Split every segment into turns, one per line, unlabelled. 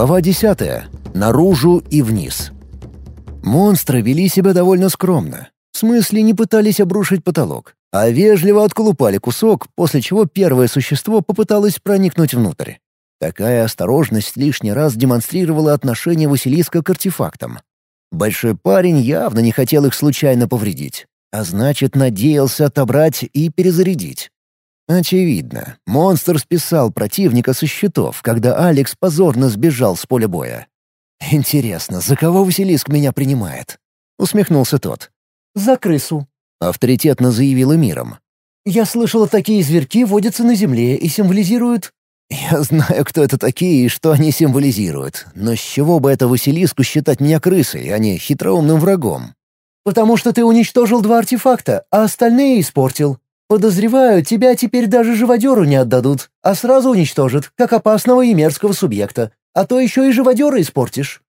Глава 10. Наружу и вниз. Монстры вели себя довольно скромно. В смысле, не пытались обрушить потолок, а вежливо отколупали кусок, после чего первое существо попыталось проникнуть внутрь. Такая осторожность лишний раз демонстрировала отношение Василиска к артефактам. Большой парень явно не хотел их случайно повредить, а значит, надеялся отобрать и перезарядить. Очевидно, монстр списал противника со счетов, когда Алекс позорно сбежал с поля боя. «Интересно, за кого Василиск меня принимает?» — усмехнулся тот.
«За крысу», —
авторитетно заявила миром.
«Я слышала, такие зверьки водятся на земле и символизируют...»
«Я знаю, кто это такие и что они символизируют, но с чего бы это Василиску считать меня крысой, а не хитроумным врагом?»
«Потому что ты уничтожил два артефакта, а остальные испортил. Подозреваю, тебя теперь даже живодеру не отдадут, а сразу уничтожат, как опасного и мерзкого субъекта. А то еще и живодера испортишь».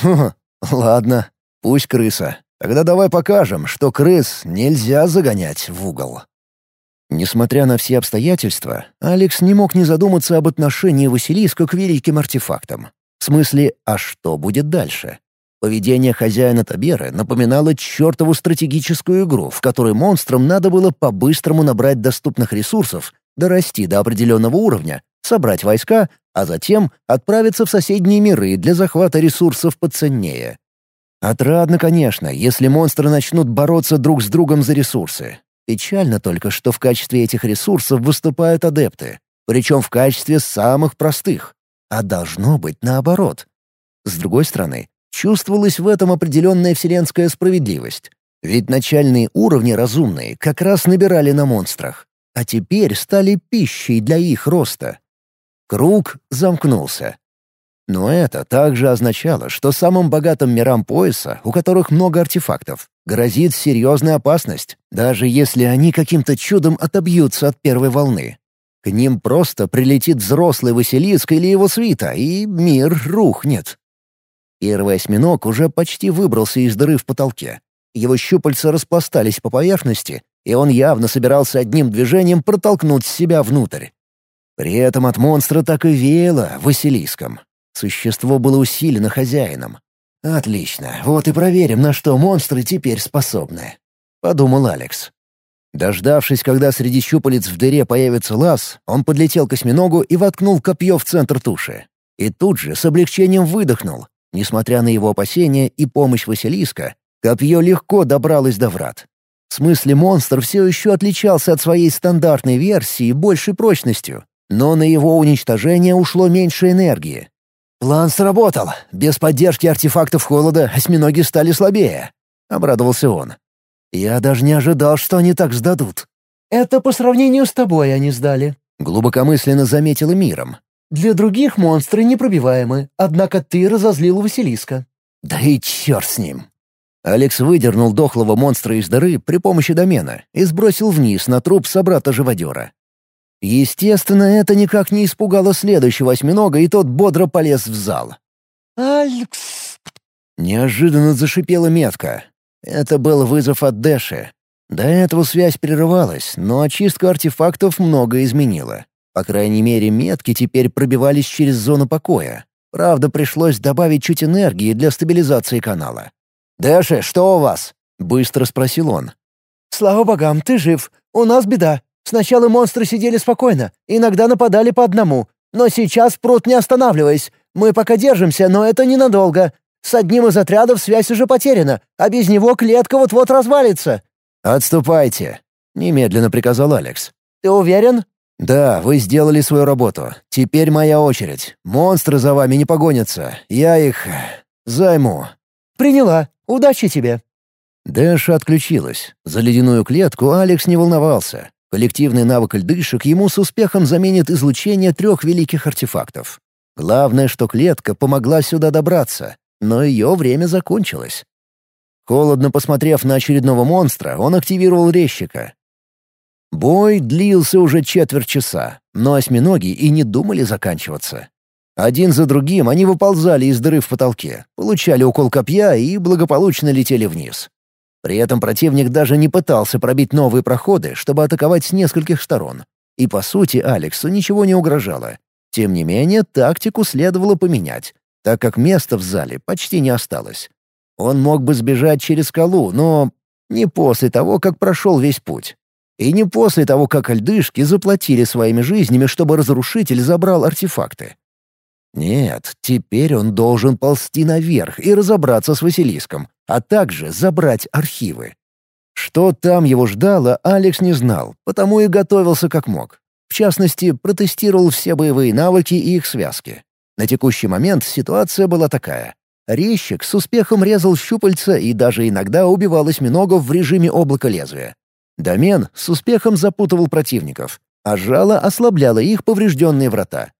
«Хм, ладно, пусть крыса. Тогда давай покажем, что крыс нельзя загонять в угол». Несмотря на все обстоятельства, Алекс не мог не задуматься об отношении Василиска к великим артефактам. В смысле, а что будет дальше? Поведение хозяина Таберы напоминало чертову стратегическую игру, в которой монстрам надо было по-быстрому набрать доступных ресурсов, дорасти до определенного уровня, собрать войска, а затем отправиться в соседние миры для захвата ресурсов поценнее. Отрадно, конечно, если монстры начнут бороться друг с другом за ресурсы. Печально только, что в качестве этих ресурсов выступают адепты, причем в качестве самых простых. А должно быть наоборот. С другой стороны, Чувствовалась в этом определенная вселенская справедливость. Ведь начальные уровни разумные как раз набирали на монстрах, а теперь стали пищей для их роста. Круг замкнулся. Но это также означало, что самым богатым мирам пояса, у которых много артефактов, грозит серьезная опасность, даже если они каким-то чудом отобьются от первой волны. К ним просто прилетит взрослый Василиск или его свита, и мир рухнет. Первый осьминог уже почти выбрался из дыры в потолке. Его щупальца распластались по поверхности, и он явно собирался одним движением протолкнуть себя внутрь. При этом от монстра так и веяло Василиском. Существо было усилено хозяином. «Отлично, вот и проверим, на что монстры теперь способны», — подумал Алекс. Дождавшись, когда среди щупалец в дыре появится лаз, он подлетел к осьминогу и воткнул копье в центр туши. И тут же с облегчением выдохнул. Несмотря на его опасения и помощь Василиска, копье легко добралось до врат. В смысле монстр все еще отличался от своей стандартной версии большей прочностью, но на его уничтожение ушло меньше энергии. «План сработал. Без поддержки артефактов холода осьминоги стали слабее», — обрадовался он. «Я даже не ожидал, что они так сдадут».
«Это по сравнению с тобой они сдали», —
глубокомысленно заметила миром.
Для других монстры непробиваемы, однако ты разозлил Василиска».
«Да и черт с ним!» Алекс выдернул дохлого монстра из дыры при помощи домена и сбросил вниз на труп собрата-живодера. Естественно, это никак не испугало следующего осьминога, и тот бодро полез в зал.
«Алекс!»
Неожиданно зашипела метка. Это был вызов от Дэши. До этого связь прерывалась, но очистка артефактов много изменила. По крайней мере, метки теперь пробивались через зону покоя. Правда, пришлось добавить чуть энергии для стабилизации канала. «Дэши, что у вас?» — быстро спросил он.
«Слава богам, ты жив. У нас беда. Сначала монстры сидели спокойно, иногда нападали по одному. Но сейчас прут не останавливаясь. Мы пока держимся, но это ненадолго. С одним из отрядов связь уже потеряна, а без него клетка вот-вот развалится».
«Отступайте», — немедленно приказал Алекс.
«Ты уверен?»
«Да, вы сделали свою работу. Теперь моя очередь. Монстры за вами не погонятся. Я их... займу».
«Приняла. Удачи тебе».
Дэша отключилась. За ледяную клетку Алекс не волновался. Коллективный навык льдышек ему с успехом заменит излучение трех великих артефактов. Главное, что клетка помогла сюда добраться, но ее время закончилось. Холодно посмотрев на очередного монстра, он активировал резчика. Бой длился уже четверть часа, но осьминоги и не думали заканчиваться. Один за другим они выползали из дыры в потолке, получали укол копья и благополучно летели вниз. При этом противник даже не пытался пробить новые проходы, чтобы атаковать с нескольких сторон. И, по сути, Алексу ничего не угрожало. Тем не менее, тактику следовало поменять, так как места в зале почти не осталось. Он мог бы сбежать через скалу, но не после того, как прошел весь путь. И не после того, как альдышки заплатили своими жизнями, чтобы разрушитель забрал артефакты. Нет, теперь он должен ползти наверх и разобраться с Василиском, а также забрать архивы. Что там его ждало, Алекс не знал, потому и готовился как мог. В частности, протестировал все боевые навыки и их связки. На текущий момент ситуация была такая. Резчик с успехом резал щупальца и даже иногда убивал осьминогов в режиме облака лезвия. Домен с успехом запутывал противников, а жало ослабляло их поврежденные врата.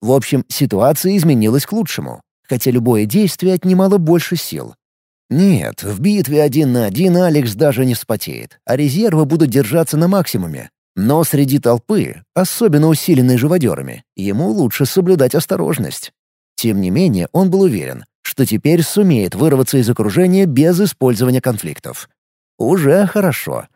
В общем, ситуация изменилась к лучшему, хотя любое действие отнимало больше сил. Нет, в битве один на один Алекс даже не вспотеет, а резервы будут держаться на максимуме. Но среди толпы, особенно усиленной живодерами, ему лучше соблюдать осторожность. Тем не менее, он был уверен, что теперь сумеет вырваться из окружения без использования конфликтов. Уже хорошо.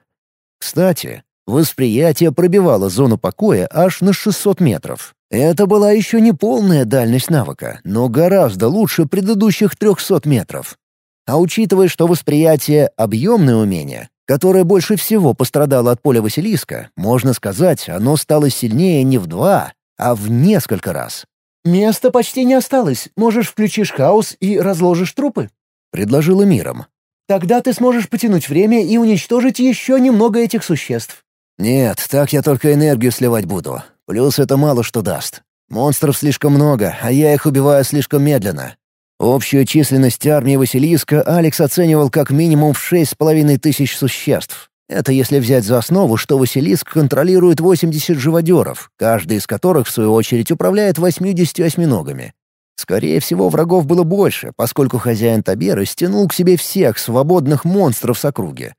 Кстати, восприятие пробивало зону покоя аж на 600 метров. Это была еще не полная дальность навыка, но гораздо лучше предыдущих 300 метров. А учитывая, что восприятие — объемное умение, которое больше всего пострадало от поля Василиска, можно сказать, оно стало сильнее не в два, а в несколько раз.
«Места почти не осталось. Можешь включишь хаос и разложишь трупы», — предложила миром. «Тогда ты сможешь потянуть время и уничтожить еще немного этих существ».
«Нет, так я только энергию сливать буду. Плюс это мало что даст. Монстров слишком много, а я их убиваю слишком медленно. Общую численность армии Василиска Алекс оценивал как минимум в шесть с половиной тысяч существ. Это если взять за основу, что Василиск контролирует 80 живодеров, каждый из которых, в свою очередь, управляет 80 осьминогами. Скорее всего, врагов было больше, поскольку хозяин Таберы стянул к себе всех свободных монстров с округи.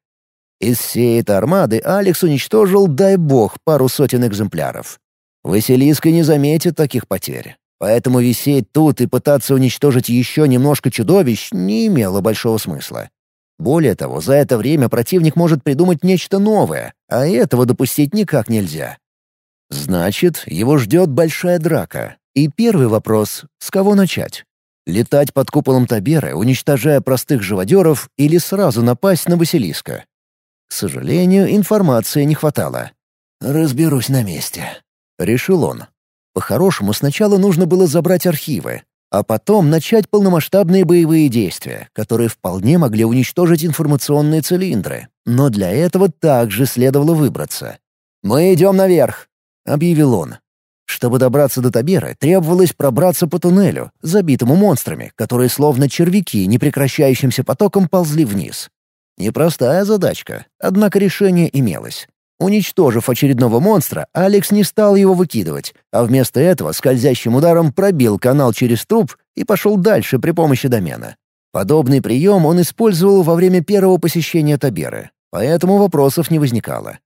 Из всей этой армады Алекс уничтожил, дай бог, пару сотен экземпляров. Василиска не заметит таких потерь. Поэтому висеть тут и пытаться уничтожить еще немножко чудовищ не имело большого смысла. Более того, за это время противник может придумать нечто новое, а этого допустить никак нельзя. Значит, его ждет большая драка. И первый вопрос — с кого начать? Летать под куполом Таберы, уничтожая простых живодеров, или сразу напасть на Василиска? К сожалению, информации не хватало. «Разберусь на месте», — решил он. По-хорошему, сначала нужно было забрать архивы, а потом начать полномасштабные боевые действия, которые вполне могли уничтожить информационные цилиндры. Но для этого также следовало выбраться. «Мы идем наверх», — объявил он. Чтобы добраться до Табера, требовалось пробраться по туннелю, забитому монстрами, которые словно червяки непрекращающимся потоком ползли вниз. Непростая задачка, однако решение имелось. Уничтожив очередного монстра, Алекс не стал его выкидывать, а вместо этого скользящим ударом пробил канал через труп и пошел дальше при помощи домена. Подобный прием он использовал во время первого посещения Таберы, поэтому вопросов не возникало.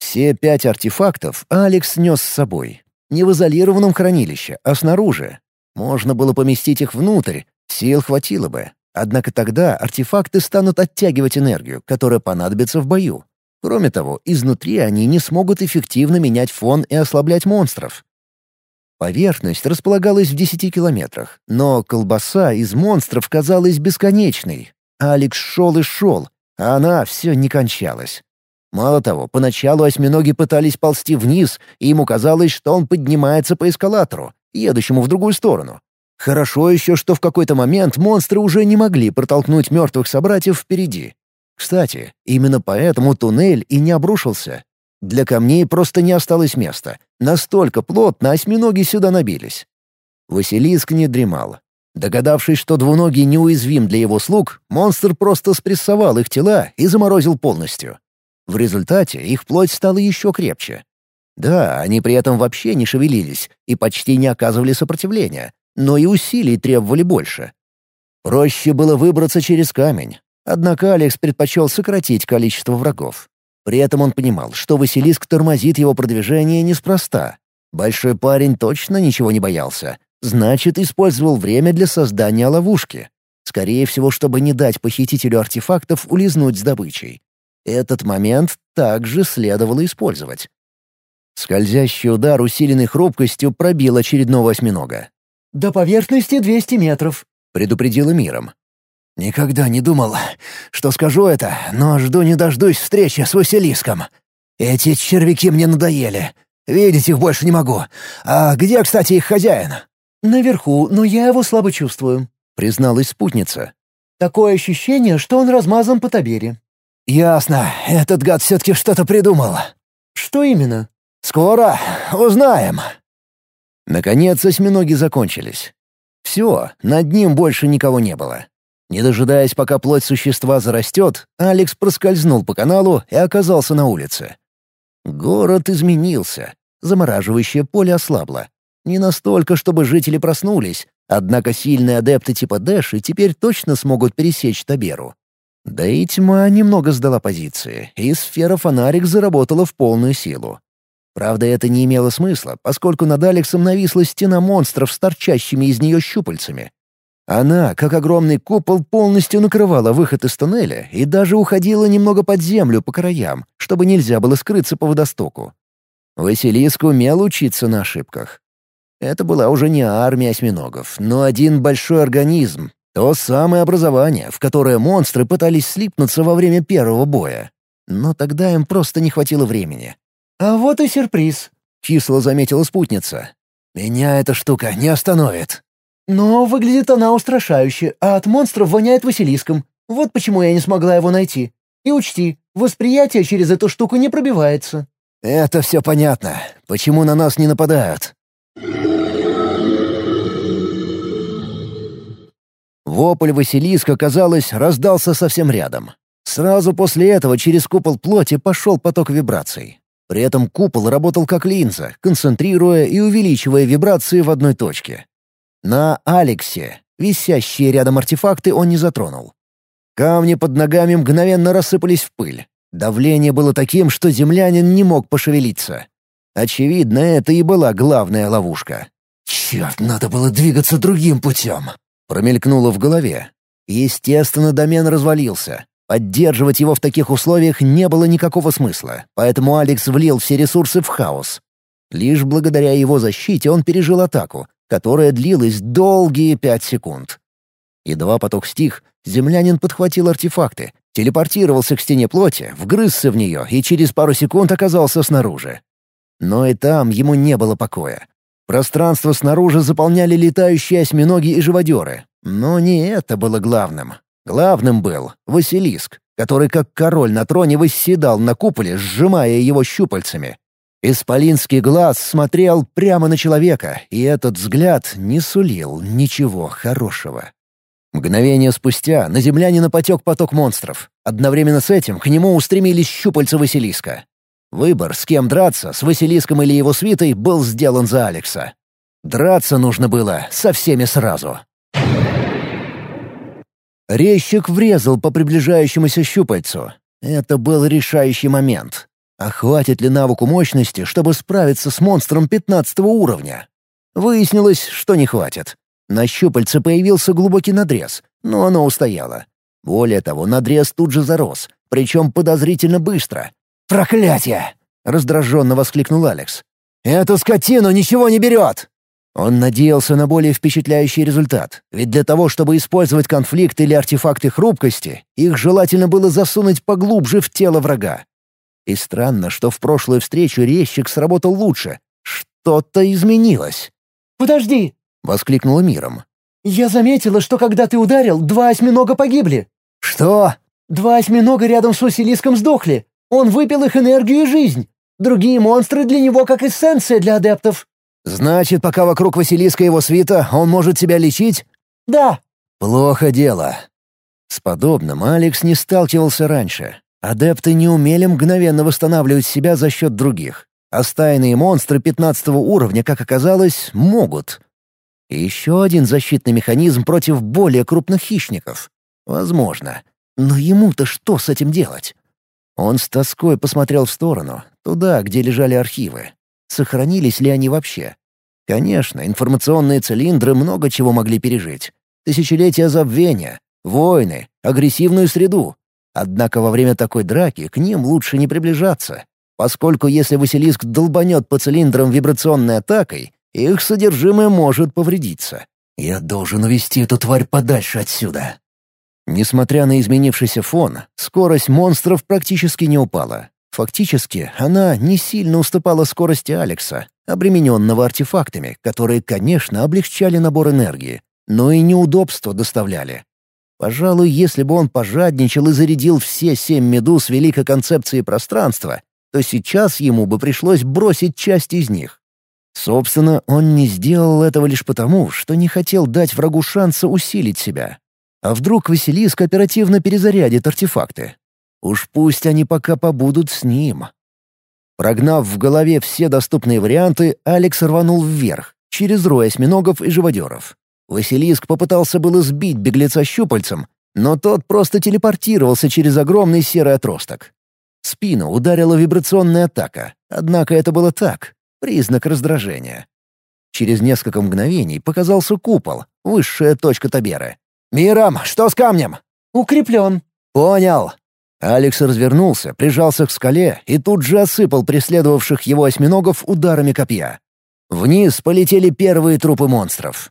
Все пять артефактов Алекс нес с собой. Не в изолированном хранилище, а снаружи. Можно было поместить их внутрь, сил хватило бы. Однако тогда артефакты станут оттягивать энергию, которая понадобится в бою. Кроме того, изнутри они не смогут эффективно менять фон и ослаблять монстров. Поверхность располагалась в 10 километрах, но колбаса из монстров казалась бесконечной. Алекс шел и шел, а она все не кончалась. Мало того, поначалу осьминоги пытались ползти вниз, и ему казалось, что он поднимается по эскалатору, едущему в другую сторону. Хорошо еще, что в какой-то момент монстры уже не могли протолкнуть мертвых собратьев впереди. Кстати, именно поэтому туннель и не обрушился. Для камней просто не осталось места. Настолько плотно осьминоги сюда набились. Василиск не дремал. Догадавшись, что двуногий неуязвим для его слуг, монстр просто спрессовал их тела и заморозил полностью. В результате их плоть стала еще крепче. Да, они при этом вообще не шевелились и почти не оказывали сопротивления, но и усилий требовали больше. Проще было выбраться через камень, Однако Алекс предпочел сократить количество врагов. При этом он понимал, что Василиск тормозит его продвижение неспроста. Большой парень точно ничего не боялся. Значит, использовал время для создания ловушки. Скорее всего, чтобы не дать похитителю артефактов улизнуть с добычей. Этот момент также следовало использовать. Скользящий удар, усиленный хрупкостью, пробил очередного осьминога.
«До поверхности 200 метров», —
предупредила миром. «Никогда не думал, что скажу это, но жду не дождусь встречи с Василиском. Эти червяки мне надоели. Видеть их больше не могу. А где, кстати, их хозяин?»
«Наверху, но я его слабо чувствую», — призналась спутница. «Такое ощущение, что он размазан по табере».
«Ясно. Этот гад все-таки что-то придумал».
«Что именно?»
«Скоро узнаем». Наконец осьминоги закончились. Все, над ним больше никого не было. Не дожидаясь, пока плоть существа зарастет, Алекс проскользнул по каналу и оказался на улице. Город изменился. Замораживающее поле ослабло. Не настолько, чтобы жители проснулись, однако сильные адепты типа Дэши теперь точно смогут пересечь Таберу. Да и тьма немного сдала позиции, и сфера фонарик заработала в полную силу. Правда, это не имело смысла, поскольку над Алексом нависла стена монстров с торчащими из нее щупальцами. Она, как огромный купол, полностью накрывала выход из туннеля и даже уходила немного под землю по краям, чтобы нельзя было скрыться по водостоку. Василиск умел учиться на ошибках. Это была уже не армия осьминогов, но один большой организм, то самое образование, в которое монстры пытались слипнуться во время первого боя. Но тогда им просто не хватило времени.
«А вот и сюрприз», —
кисло заметила спутница. «Меня эта штука не остановит».
«Но выглядит она устрашающе, а от монстров воняет Василиском. Вот почему я не смогла его найти. И учти, восприятие через эту штуку не пробивается».
«Это все понятно. Почему на нас не нападают?» Вопль Василиска, казалось, раздался совсем рядом. Сразу после этого через купол плоти пошел поток вибраций. При этом купол работал как линза, концентрируя и увеличивая вибрации в одной точке. На Алексе висящие рядом артефакты он не затронул. Камни под ногами мгновенно рассыпались в пыль. Давление было таким, что землянин не мог пошевелиться. Очевидно, это и была главная ловушка. «Черт, надо было двигаться другим путем!» — промелькнуло в голове. Естественно, домен развалился. Поддерживать его в таких условиях не было никакого смысла, поэтому Алекс влил все ресурсы в хаос. Лишь благодаря его защите он пережил атаку, которая длилась долгие пять секунд. Едва поток стих, землянин подхватил артефакты, телепортировался к стене плоти, вгрызся в нее и через пару секунд оказался снаружи. Но и там ему не было покоя. Пространство снаружи заполняли летающие осьминоги и живодеры. Но не это было главным. Главным был Василиск, который как король на троне восседал на куполе, сжимая его щупальцами. Исполинский глаз смотрел прямо на человека, и этот взгляд не сулил ничего хорошего. Мгновение спустя на землянина потек поток монстров. Одновременно с этим к нему устремились щупальца Василиска. Выбор, с кем драться, с Василиском или его свитой, был сделан за Алекса. Драться нужно было со всеми сразу. Резчик врезал по приближающемуся щупальцу. Это был решающий момент. А хватит ли навыку мощности, чтобы справиться с монстром пятнадцатого уровня? Выяснилось, что не хватит. На щупальце появился глубокий надрез, но оно устояло. Более того, надрез тут же зарос, причем подозрительно быстро. «Проклятие!» — раздраженно воскликнул Алекс. «Эту скотину ничего не берет!» Он надеялся на более впечатляющий результат, ведь для того, чтобы использовать конфликт или артефакты хрупкости, их желательно было засунуть поглубже в тело врага. И странно, что в прошлую встречу резчик сработал лучше. Что-то изменилось.
«Подожди!»
— воскликнула миром.
«Я заметила, что когда ты ударил, два осьминога погибли».
«Что?»
«Два осьминога рядом с Василиском сдохли. Он выпил их энергию и жизнь. Другие монстры для него как эссенция для адептов».
«Значит, пока вокруг Василиска его свита, он может себя лечить?»
«Да».
«Плохо дело». С подобным Алекс не сталкивался раньше. Адепты не умели мгновенно восстанавливать себя за счет других, а стайные монстры пятнадцатого уровня, как оказалось, могут. И еще один защитный механизм против более крупных хищников. Возможно. Но ему-то что с этим делать? Он с тоской посмотрел в сторону, туда, где лежали архивы. Сохранились ли они вообще? Конечно, информационные цилиндры много чего могли пережить. Тысячелетия забвения, войны, агрессивную среду, Однако во время такой драки к ним лучше не приближаться. поскольку если Василиск долбанет по цилиндрам вибрационной атакой, их содержимое может повредиться. Я должен увести эту тварь подальше отсюда. Несмотря на изменившийся фон, скорость монстров практически не упала. Фактически, она не сильно уступала скорости Алекса, обремененного артефактами, которые, конечно, облегчали набор энергии, но и неудобства доставляли. Пожалуй, если бы он пожадничал и зарядил все семь медуз великой концепции пространства, то сейчас ему бы пришлось бросить часть из них. Собственно, он не сделал этого лишь потому, что не хотел дать врагу шанса усилить себя. А вдруг Василиск оперативно перезарядит артефакты? Уж пусть они пока побудут с ним. Прогнав в голове все доступные варианты, Алекс рванул вверх, через рой осьминогов и живодеров. Василиск попытался было сбить беглеца щупальцем, но тот просто телепортировался через огромный серый отросток. Спину ударила вибрационная атака, однако это было так, признак раздражения. Через несколько мгновений показался купол, высшая точка Таберы. «Мирам, что с камнем?»
«Укреплен».
«Понял». Алекс развернулся, прижался к скале и тут же осыпал преследовавших его осьминогов ударами копья. Вниз полетели первые трупы монстров.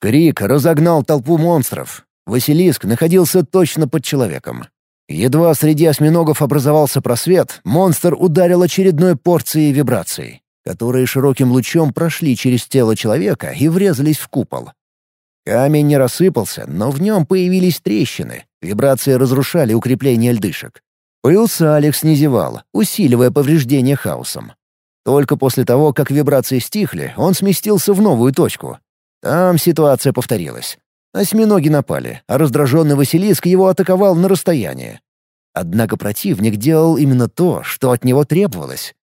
Крик разогнал толпу монстров. Василиск находился точно под человеком. Едва среди осьминогов образовался просвет, монстр ударил очередной порцией вибраций, которые широким лучом прошли через тело человека и врезались в купол. Камень не рассыпался, но в нем появились трещины. Вибрации разрушали укрепление льдышек. Пылся Алекс не зевал, усиливая повреждения хаосом. Только после того, как вибрации стихли, он сместился в новую точку. Там ситуация повторилась. Осьминоги напали, а раздраженный Василиск его атаковал на расстоянии. Однако противник делал именно то, что от него требовалось.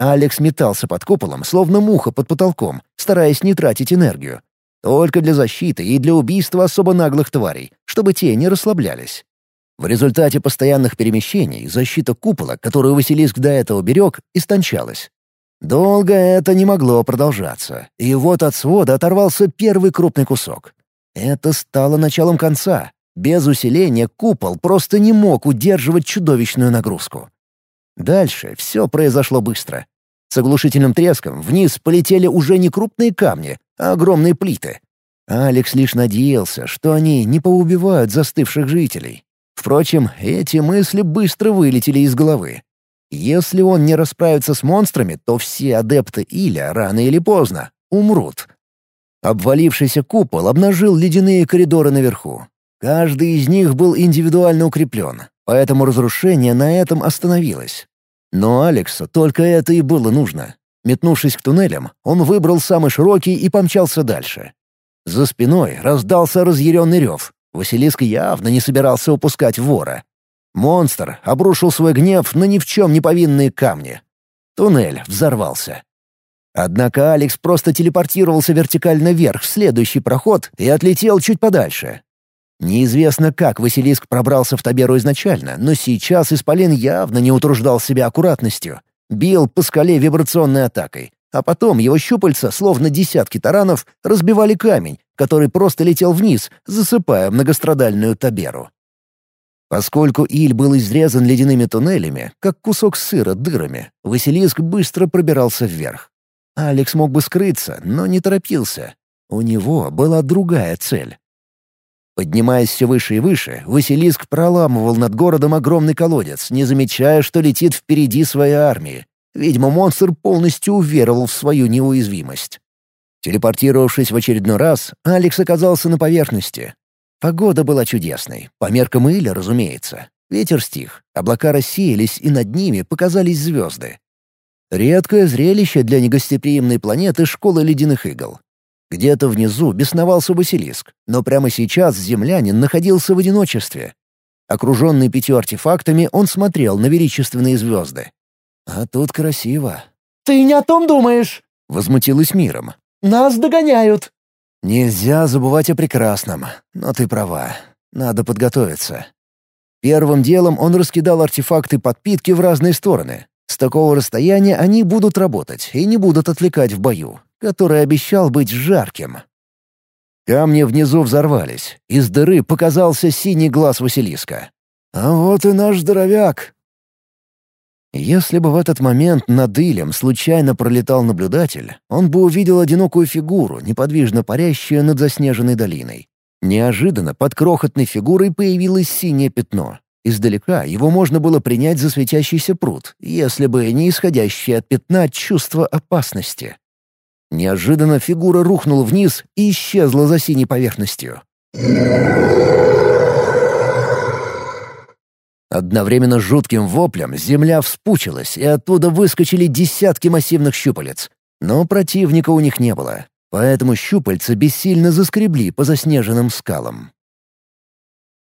Алекс метался под куполом, словно муха под потолком, стараясь не тратить энергию. Только для защиты и для убийства особо наглых тварей, чтобы те не расслаблялись. В результате постоянных перемещений защита купола, которую Василиск до этого берег, истончалась. Долго это не могло продолжаться, и вот от свода оторвался первый крупный кусок. Это стало началом конца. Без усиления купол просто не мог удерживать чудовищную нагрузку. Дальше все произошло быстро. С оглушительным треском вниз полетели уже не крупные камни, а огромные плиты. Алекс лишь надеялся, что они не поубивают застывших жителей. Впрочем, эти мысли быстро вылетели из головы. Если он не расправится с монстрами, то все адепты Иля рано или поздно умрут. Обвалившийся купол обнажил ледяные коридоры наверху. Каждый из них был индивидуально укреплен, поэтому разрушение на этом остановилось. Но Алексу только это и было нужно. Метнувшись к туннелям, он выбрал самый широкий и помчался дальше. За спиной раздался разъяренный рев. Василиск явно не собирался упускать вора. Монстр обрушил свой гнев на ни в чем не повинные камни. Туннель взорвался. Однако Алекс просто телепортировался вертикально вверх в следующий проход и отлетел чуть подальше. Неизвестно, как Василиск пробрался в Таберу изначально, но сейчас Исполин явно не утруждал себя аккуратностью. Бил по скале вибрационной атакой, а потом его щупальца, словно десятки таранов, разбивали камень, который просто летел вниз, засыпая многострадальную Таберу. Поскольку Иль был изрезан ледяными туннелями, как кусок сыра дырами, Василиск быстро пробирался вверх. Алекс мог бы скрыться, но не торопился. У него была другая цель. Поднимаясь все выше и выше, Василиск проламывал над городом огромный колодец, не замечая, что летит впереди своей армии. Видимо, монстр полностью уверовал в свою неуязвимость. Телепортировавшись в очередной раз, Алекс оказался на поверхности, Погода была чудесной, по меркам Иля, разумеется. Ветер стих, облака рассеялись, и над ними показались звезды. Редкое зрелище для негостеприимной планеты школы ледяных игл. Где-то внизу бесновался Василиск, но прямо сейчас землянин находился в одиночестве. Окруженный пятью артефактами, он смотрел на величественные звезды. «А тут красиво».
«Ты не о том думаешь!»
— возмутилась миром.
«Нас догоняют!»
Нельзя забывать о прекрасном, но ты права. Надо подготовиться. Первым делом он раскидал артефакты подпитки в разные стороны. С такого расстояния они будут работать и не будут отвлекать в бою, который обещал быть жарким. Камни внизу взорвались. Из дыры показался синий глаз Василиска. А вот и наш здоровяк. Если бы в этот момент над Илем случайно пролетал наблюдатель, он бы увидел одинокую фигуру, неподвижно парящую над заснеженной долиной. Неожиданно под крохотной фигурой появилось синее пятно. Издалека его можно было принять за светящийся пруд, если бы не исходящее от пятна чувство опасности. Неожиданно фигура рухнула вниз и исчезла за синей поверхностью. Одновременно с жутким воплем земля вспучилась, и оттуда выскочили десятки массивных щупалец. Но противника у них не было, поэтому щупальца бессильно заскребли по заснеженным скалам.